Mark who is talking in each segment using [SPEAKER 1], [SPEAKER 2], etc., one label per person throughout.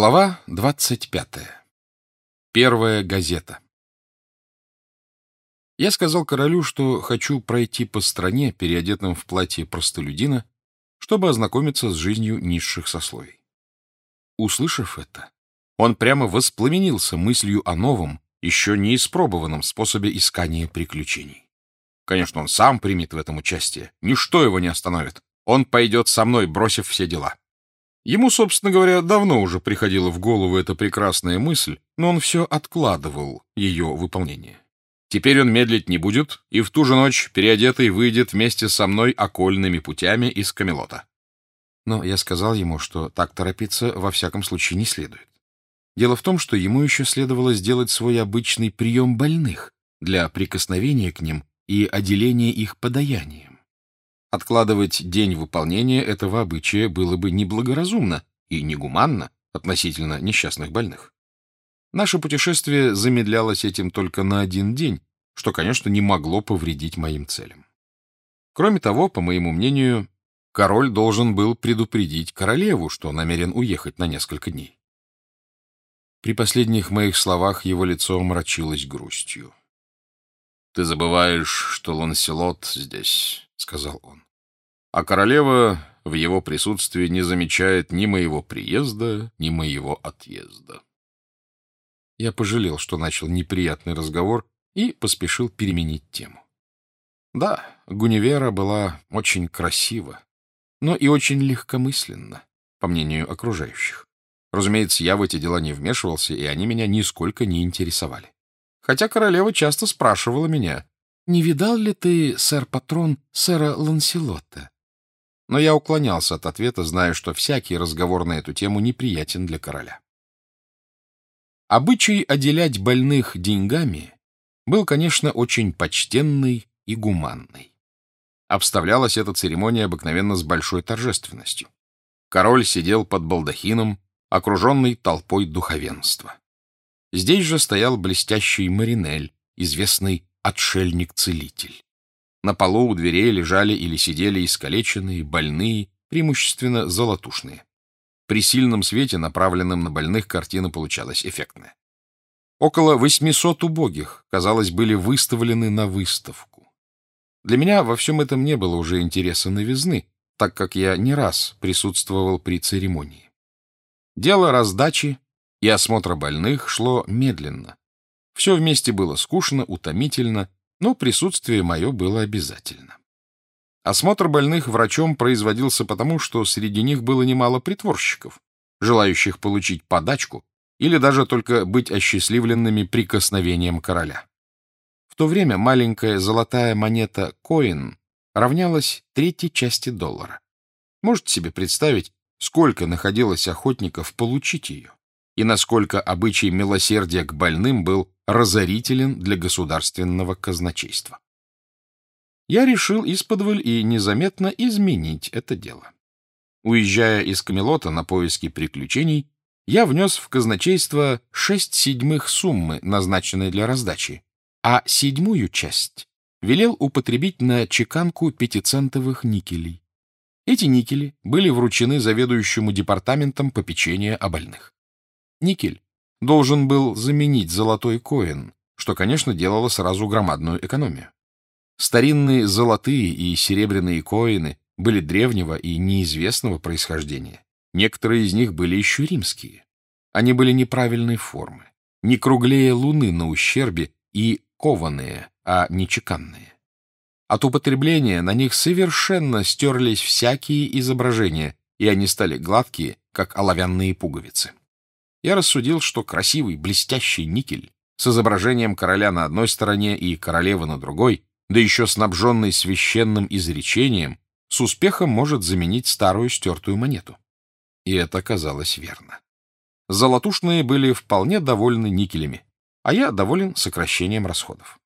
[SPEAKER 1] Глава 25. Первая газета. Я сказал королю, что хочу пройти по стране, переодетым в платье простолюдина, чтобы ознакомиться с жизнью низших сословий. Услышав это, он прямо воспламенился мыслью о новом, еще не испробованном способе искания приключений. Конечно, он сам примет в этом участие. Ничто его не остановит. Он пойдет со мной, бросив все дела. Ему, собственно говоря, давно уже приходила в голову эта прекрасная мысль, но он все откладывал ее выполнение. Теперь он медлить не будет, и в ту же ночь переодетый выйдет вместе со мной окольными путями из Камелота. Но я сказал ему, что так торопиться во всяком случае не следует. Дело в том, что ему еще следовало сделать свой обычный прием больных для прикосновения к ним и отделения их подаянием. Откладывать день выполнения этого обычая было бы неблагоразумно и негуманно относительно несчастных больных. Наше путешествие замедлялось этим только на один день, что, конечно, не могло повредить моим целям. Кроме того, по моему мнению, король должен был предупредить королеву, что намерен уехать на несколько дней. При последних моих словах его лицо омрачилось грустью. — Ты забываешь, что Ланселот здесь, — сказал он. — А королева в его присутствии не замечает ни моего приезда, ни моего отъезда. Я пожалел, что начал неприятный разговор и поспешил переменить тему. Да, Гунивера была очень красива, но и очень легкомысленна, по мнению окружающих. Разумеется, я в эти дела не вмешивался, и они меня нисколько не интересовали хотя королева часто спрашивала меня, «Не видал ли ты, сэр-патрон, сэра Ланселота?» Но я уклонялся от ответа, зная, что всякий разговор на эту тему неприятен для короля. Обычай отделять больных деньгами был, конечно, очень почтенный и гуманный. Обставлялась эта церемония обыкновенно с большой торжественностью. Король сидел под балдахином, окруженный толпой духовенства. Здесь же стоял блестящий Маринель, известный отшельник-целитель. На полу у дверей лежали или сидели искалеченные, больные, преимущественно золотушные. При сильном свете, направленном на больных, картина получалась эффектная. Около 800 убогих, казалось, были выставлены на выставку. Для меня во всем этом не было уже интереса новизны, так как я не раз присутствовал при церемонии. Дело раздачи и осмотра больных шло медленно. Все вместе было скучно, утомительно, но присутствие мое было обязательно. Осмотр больных врачом производился потому, что среди них было немало притворщиков, желающих получить подачку или даже только быть осчастливленными прикосновением короля. В то время маленькая золотая монета коин равнялась третьей части доллара. Можете себе представить, сколько находилось охотников получить ее? И насколько обычай милосердия к больным был разорителен для государственного казначейства. Я решил исподволь и незаметно изменить это дело. Уезжая из Камелота на поиски приключений, я внес в казначейство шесть седьмых суммы, назначенной для раздачи, а седьмую часть велел употребить на чеканку пятицентовых никелей. Эти никели были вручены заведующему департаментом попечения о больных. Никель должен был заменить золотой коин, что, конечно, делало сразу громадную экономию. Старинные золотые и серебряные коины были древнего и неизвестного происхождения. Некоторые из них были еще римские. Они были неправильной формы, не круглее луны на ущербе и кованые, а не чеканные. От употребления на них совершенно стерлись всякие изображения, и они стали гладкие, как оловянные пуговицы я рассудил, что красивый блестящий никель с изображением короля на одной стороне и королевы на другой, да еще снабженный священным изречением, с успехом может заменить старую стертую монету. И это оказалось верно. Золотушные были вполне довольны никелями, а я доволен сокращением расходов.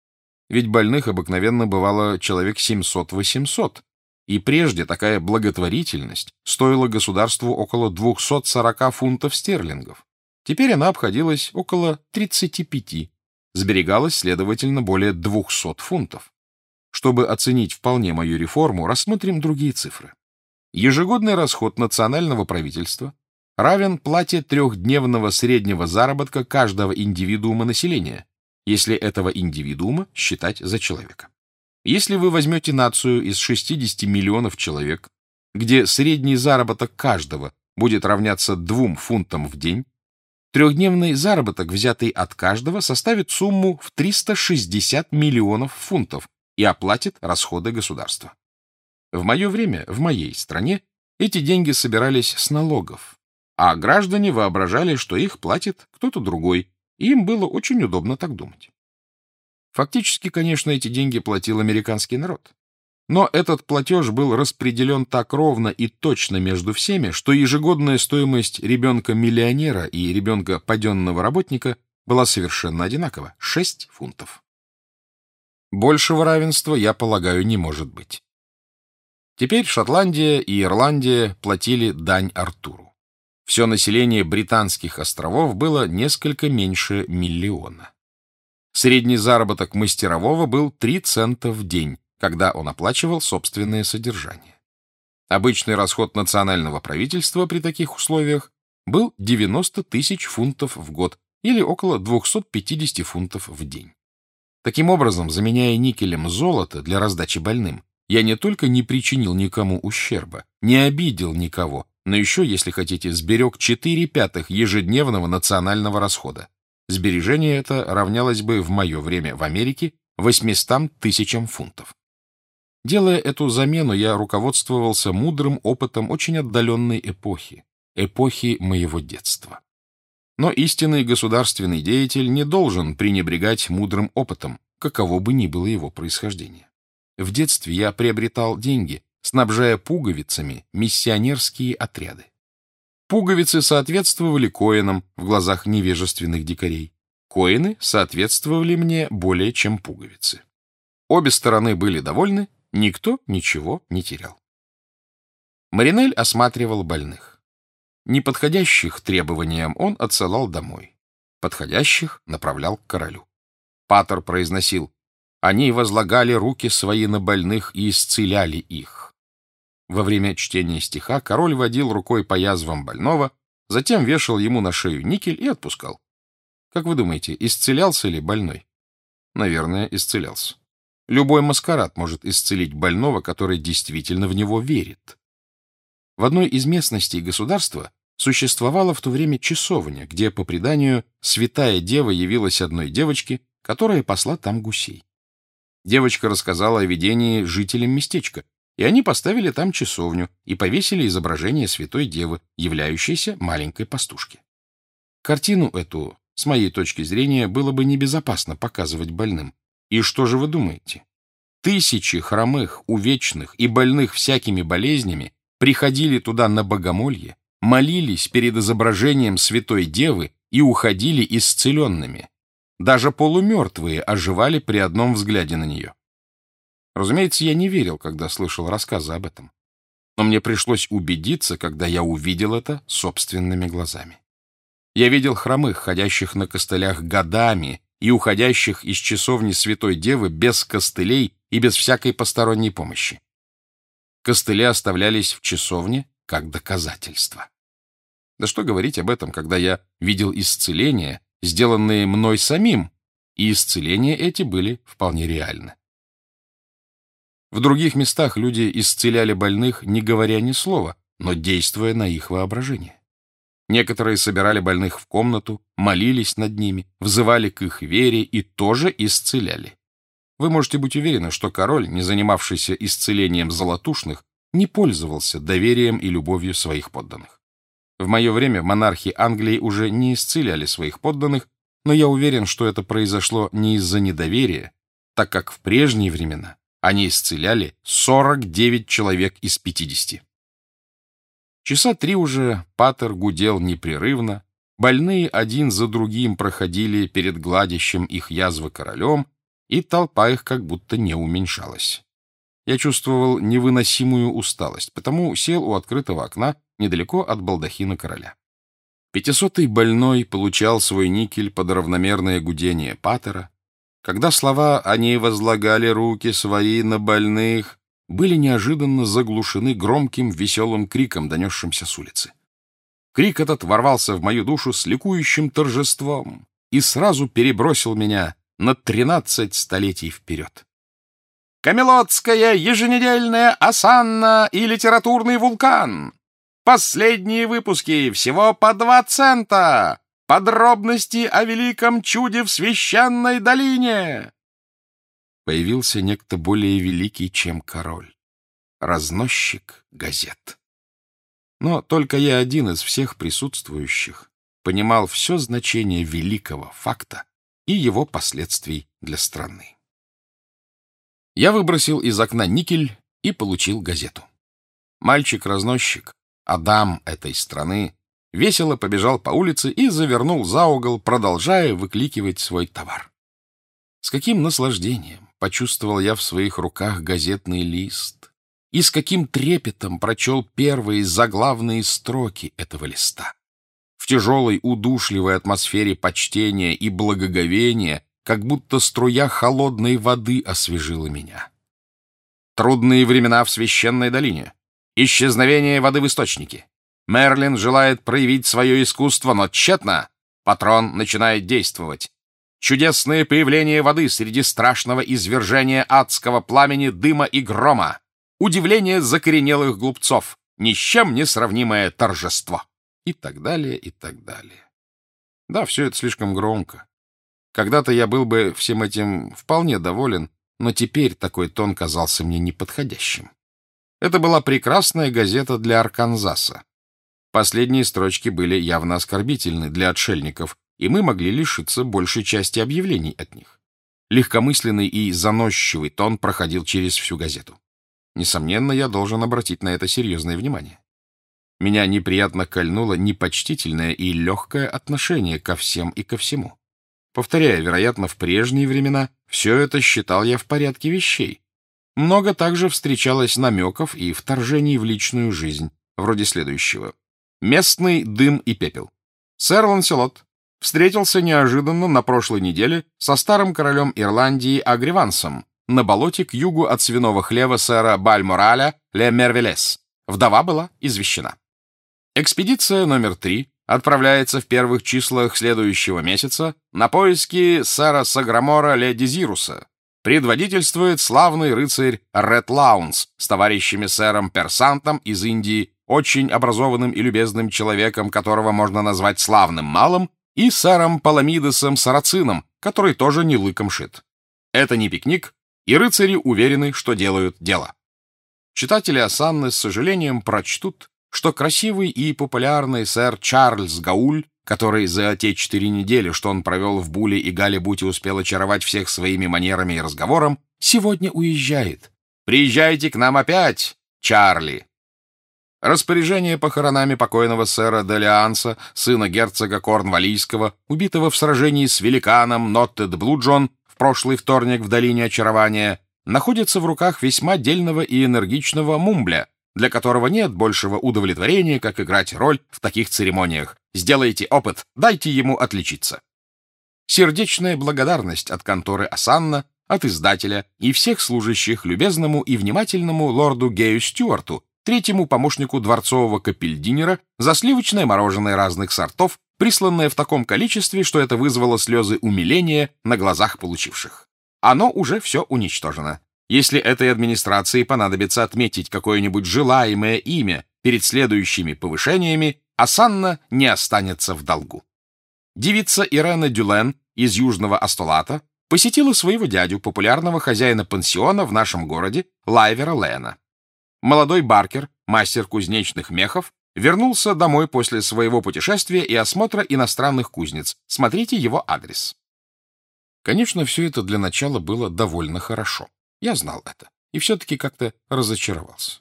[SPEAKER 1] Ведь больных обыкновенно бывало человек 700-800, и прежде такая благотворительность стоила государству около 240 фунтов стерлингов. Теперь она обходилась около 35, сберегалась, следовательно, более 200 фунтов. Чтобы оценить вполне мою реформу, рассмотрим другие цифры. Ежегодный расход национального правительства равен плате трехдневного среднего заработка каждого индивидуума населения, если этого индивидуума считать за человека. Если вы возьмете нацию из 60 миллионов человек, где средний заработок каждого будет равняться 2 фунтам в день, трехдневный заработок, взятый от каждого, составит сумму в 360 миллионов фунтов и оплатит расходы государства. В мое время, в моей стране, эти деньги собирались с налогов, а граждане воображали, что их платит кто-то другой, и им было очень удобно так думать. Фактически, конечно, эти деньги платил американский народ. Но этот платеж был распределен так ровно и точно между всеми, что ежегодная стоимость ребенка-миллионера и ребенка паденного работника была совершенно одинакова — 6 фунтов. Большего равенства, я полагаю, не может быть. Теперь Шотландия и Ирландия платили дань Артуру. Все население британских островов было несколько меньше миллиона. Средний заработок мастерового был 3 цента в день, когда он оплачивал собственное содержание. Обычный расход национального правительства при таких условиях был 90 тысяч фунтов в год или около 250 фунтов в день. Таким образом, заменяя никелем золото для раздачи больным, я не только не причинил никому ущерба, не обидел никого, но еще, если хотите, сберег 4 пятых ежедневного национального расхода. Сбережение это равнялось бы в мое время в Америке 800 тысячам фунтов. Делая эту замену, я руководствовался мудрым опытом очень отдаленной эпохи, эпохи моего детства. Но истинный государственный деятель не должен пренебрегать мудрым опытом, каково бы ни было его происхождение. В детстве я приобретал деньги, снабжая пуговицами миссионерские отряды. Пуговицы соответствовали коинам в глазах невежественных дикарей. Коины соответствовали мне более чем пуговицы. Обе стороны были довольны, никто ничего не терял. Маринель осматривал больных. Неподходящих требованиям он отсылал домой. Подходящих направлял к королю. Патер произносил «Они возлагали руки свои на больных и исцеляли их». Во время чтения стиха король водил рукой по язвам больного, затем вешал ему на шею никель и отпускал. Как вы думаете, исцелялся ли больной? Наверное, исцелялся. Любой маскарад может исцелить больного, который действительно в него верит. В одной из местностей государства существовала в то время часовня, где, по преданию, святая дева явилась одной девочке, которая посла там гусей. Девочка рассказала о видении жителям местечка, и они поставили там часовню и повесили изображение Святой Девы, являющейся маленькой пастушки. Картину эту, с моей точки зрения, было бы небезопасно показывать больным. И что же вы думаете? Тысячи хромых, увечных и больных всякими болезнями приходили туда на богомолье, молились перед изображением Святой Девы и уходили исцеленными. Даже полумертвые оживали при одном взгляде на нее. Разумеется, я не верил, когда слышал рассказы об этом. Но мне пришлось убедиться, когда я увидел это собственными глазами. Я видел хромых, ходящих на костылях годами и уходящих из часовни Святой Девы без костылей и без всякой посторонней помощи. Костыли оставлялись в часовне как доказательство. Да что говорить об этом, когда я видел исцеления, сделанные мной самим, и исцеления эти были вполне реальны. В других местах люди исцеляли больных, не говоря ни слова, но действуя на их воображение. Некоторые собирали больных в комнату, молились над ними, взывали к их вере и тоже исцеляли. Вы можете быть уверены, что король, не занимавшийся исцелением золотушных, не пользовался доверием и любовью своих подданных. В мое время монархи Англии уже не исцеляли своих подданных, но я уверен, что это произошло не из-за недоверия, так как в прежние времена они исцеляли 49 человек из 50. Часа три уже Патер гудел непрерывно, больные один за другим проходили перед гладящим их язвы королем, и толпа их как будто не уменьшалась. Я чувствовал невыносимую усталость, потому сел у открытого окна недалеко от балдахина короля. Пятисотый больной получал свой никель под равномерное гудение Патера, когда слова «они возлагали руки свои на больных» были неожиданно заглушены громким веселым криком, донесшимся с улицы. Крик этот ворвался в мою душу с ликующим торжеством и сразу перебросил меня на тринадцать столетий вперед. Камелотская еженедельная осанна и литературный вулкан. Последние выпуски всего по два цента. Подробности о великом чуде в священной долине. Появился некто более великий, чем король. Разносчик газет. Но только я один из всех присутствующих понимал все значение великого факта и его последствий для страны. Я выбросил из окна никель и получил газету. Мальчик-разносчик, Адам этой страны, весело побежал по улице и завернул за угол, продолжая выкликивать свой товар. С каким наслаждением почувствовал я в своих руках газетный лист, и с каким трепетом прочел первые заглавные строки этого листа. В тяжелой, удушливой атмосфере почтения и благоговения как будто струя холодной воды освежила меня. Трудные времена в священной долине. Исчезновение воды в источнике. Мерлин желает проявить свое искусство, но тщетно. Патрон начинает действовать. Чудесное появление воды среди страшного извержения адского пламени, дыма и грома. Удивление закоренелых глупцов. Ни с чем не сравнимое торжество. И так далее, и так далее. Да, все это слишком громко. Когда-то я был бы всем этим вполне доволен, но теперь такой тон казался мне неподходящим. Это была прекрасная газета для Арканзаса. Последние строчки были явно оскорбительны для отшельников, и мы могли лишиться большей части объявлений от них. Легкомысленный и заносчивый тон проходил через всю газету. Несомненно, я должен обратить на это серьезное внимание. Меня неприятно кольнуло непочтительное и легкое отношение ко всем и ко всему. Повторяю, вероятно, в прежние времена все это считал я в порядке вещей. Много также встречалось намеков и вторжений в личную жизнь, вроде следующего. Местный дым и пепел. Сэр Ланселот встретился неожиданно на прошлой неделе со старым королем Ирландии Агривансом на болоте к югу от свиного хлева сэра Бальмораля Ле Мервелес. Вдова была извещена. Экспедиция номер три отправляется в первых числах следующего месяца на поиски сэра Саграмора Ле Дезируса. Предводительствует славный рыцарь Ред Лаунс с товарищами сэром Персантом из Индии, очень образованным и любезным человеком, которого можно назвать славным малым, и сэром Паламидесом Сарацином, который тоже не лыком шит. Это не пикник, и рыцари уверены, что делают дело. Читатели Асанны с сожалением прочтут, что красивый и популярный сэр Чарльз Гауль, который за те четыре недели, что он провел в Буле и Галибуте, успел очаровать всех своими манерами и разговором, сегодня уезжает. «Приезжайте к нам опять, Чарли!» Распоряжение похоронами покойного сэра Делианса, сына герцога Корнвалийского, убитого в сражении с великаном Ноттед Блуджон в прошлый вторник в Долине Очарования, находится в руках весьма дельного и энергичного Мумбля, для которого нет большего удовлетворения, как играть роль в таких церемониях. Сделайте опыт, дайте ему отличиться. Сердечная благодарность от конторы Асанна, от издателя и всех служащих любезному и внимательному лорду Гею Стюарту, третьему помощнику дворцового капельдинера, за сливочное мороженое разных сортов, присланное в таком количестве, что это вызвало слезы умиления на глазах получивших. Оно уже все уничтожено. Если этой администрации понадобится отметить какое-нибудь желаемое имя перед следующими повышениями, Асанна не останется в долгу. Девица Ирена Дюлен из Южного Астолата посетила своего дядю, популярного хозяина пансиона в нашем городе, Лайвера Лена. Молодой Баркер, мастер кузнечных мехов, вернулся домой после своего путешествия и осмотра иностранных кузнец. Смотрите его адрес. Конечно, все это для начала было довольно хорошо. Я знал это и все-таки как-то разочаровался.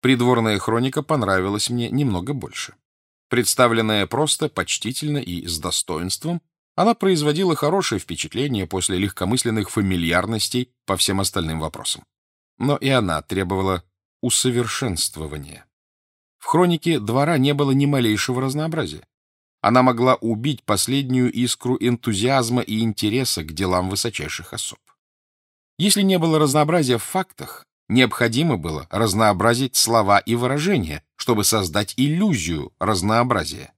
[SPEAKER 1] Придворная хроника понравилась мне немного больше. Представленная просто, почтительно и с достоинством, она производила хорошее впечатление после легкомысленных фамильярностей по всем остальным вопросам. Но и она требовала усовершенствования. В хронике двора не было ни малейшего разнообразия. Она могла убить последнюю искру энтузиазма и интереса к делам высочайших особ. Если не было разнообразия в фактах, необходимо было разнообразить слова и выражения, чтобы создать иллюзию разнообразия.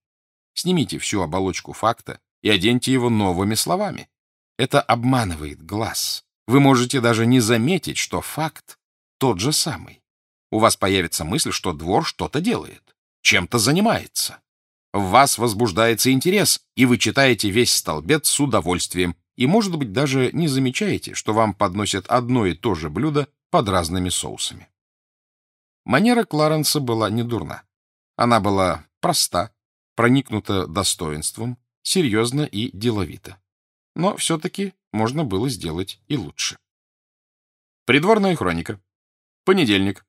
[SPEAKER 1] Снимите всю оболочку факта и оденьте его новыми словами. Это обманывает глаз. Вы можете даже не заметить, что факт тот же самый. У вас появится мысль, что двор что-то делает, чем-то занимается. В вас возбуждается интерес, и вы читаете весь столбец с удовольствием, и, может быть, даже не замечаете, что вам подносят одно и то же блюдо под разными соусами. Манера Кларенса была не дурна. Она была проста, проникнута достоинством, серьезно и деловито. Но все-таки можно было сделать и лучше. Придворная хроника. Понедельник.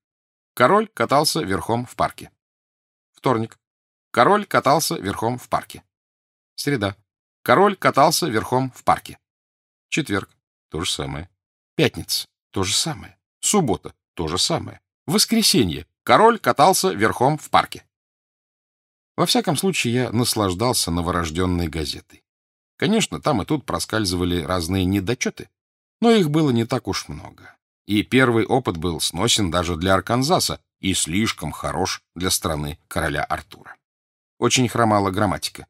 [SPEAKER 1] Король катался верхом в парке. Вторник. Король катался верхом в парке. Среда. Король катался верхом в парке. Четверг. То же самое. Пятница. То же самое. Суббота. То же самое. Воскресенье. Король катался верхом в парке. Во всяком случае, я наслаждался новорожденной газетой. Конечно, там и тут проскальзывали разные недочеты, но их было не так уж много. И первый опыт был сносен даже для Арканзаса и слишком хорош для страны короля Артура. Очень хромала грамматика,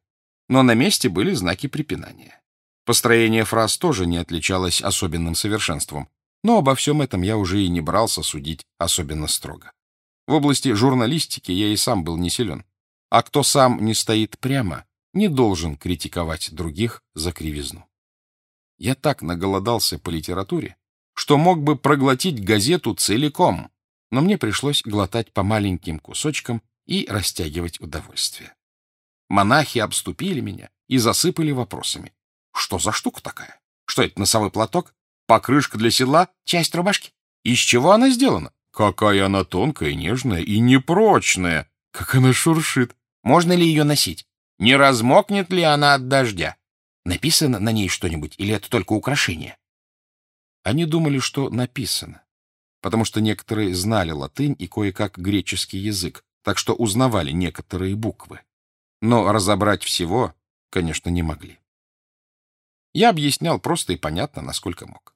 [SPEAKER 1] но на месте были знаки препинания. Построение фраз тоже не отличалось особенным совершенством, но обо всем этом я уже и не брался судить особенно строго. В области журналистики я и сам был не силен. А кто сам не стоит прямо, не должен критиковать других за кривизну. Я так наголодался по литературе, что мог бы проглотить газету целиком, но мне пришлось глотать по маленьким кусочкам и растягивать удовольствие. Монахи обступили меня и засыпали вопросами. Что за штука такая? Что это, носовой платок? Покрышка для седла? Часть рубашки? Из чего она сделана? Какая она тонкая, нежная и непрочная. Как она шуршит. Можно ли ее носить? Не размокнет ли она от дождя? Написано на ней что-нибудь или это только украшение? Они думали, что написано, потому что некоторые знали латынь и кое-как греческий язык, так что узнавали некоторые буквы. Но разобрать всего, конечно, не могли. Я объяснял просто и понятно, насколько мог.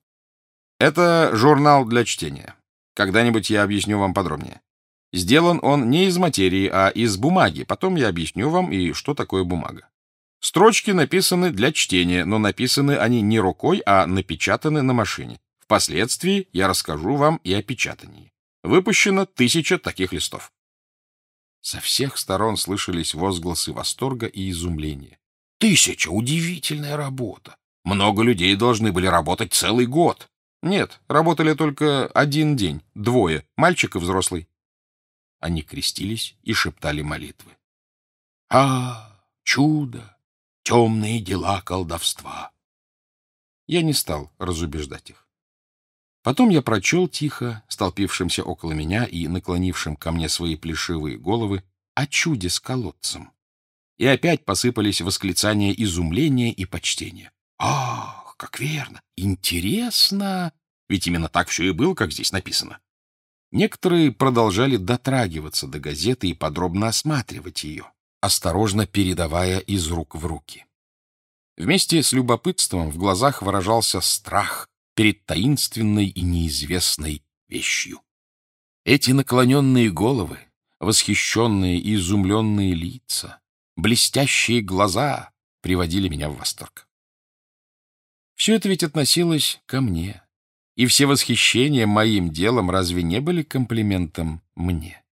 [SPEAKER 1] Это журнал для чтения. Когда-нибудь я объясню вам подробнее. Сделан он не из материи, а из бумаги. Потом я объясню вам и что такое бумага. Строчки написаны для чтения, но написаны они не рукой, а напечатаны на машине. Впоследствии я расскажу вам и о печатании. Выпущено тысяча таких листов. Со всех сторон слышались возгласы восторга и изумления. Тысяча! Удивительная работа! Много людей должны были работать целый год. Нет, работали только один день, двое, мальчик и взрослый. Они крестились и шептали молитвы. А, чудо! Темные дела колдовства! Я не стал разубеждать их. Потом я прочел тихо, столпившимся около меня и наклонившим ко мне свои плешивые головы, о чуде с колодцем. И опять посыпались восклицания изумления и почтения. «Ах, как верно! Интересно!» Ведь именно так все и было, как здесь написано. Некоторые продолжали дотрагиваться до газеты и подробно осматривать ее, осторожно передавая из рук в руки. Вместе с любопытством в глазах выражался страх перед таинственной и неизвестной вещью. Эти наклоненные головы, восхищенные и изумленные лица, блестящие глаза приводили меня в восторг. Все это ведь относилось ко мне, и все восхищения моим делом разве не были комплиментом мне?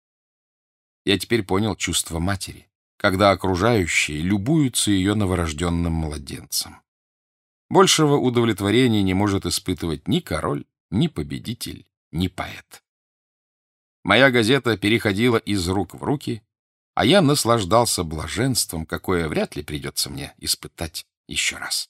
[SPEAKER 1] Я теперь понял чувство матери, когда окружающие любуются ее новорожденным младенцем. Большего удовлетворения не может испытывать ни король, ни победитель, ни поэт. Моя газета переходила из рук в руки, а я наслаждался блаженством, какое вряд ли придется мне испытать еще раз.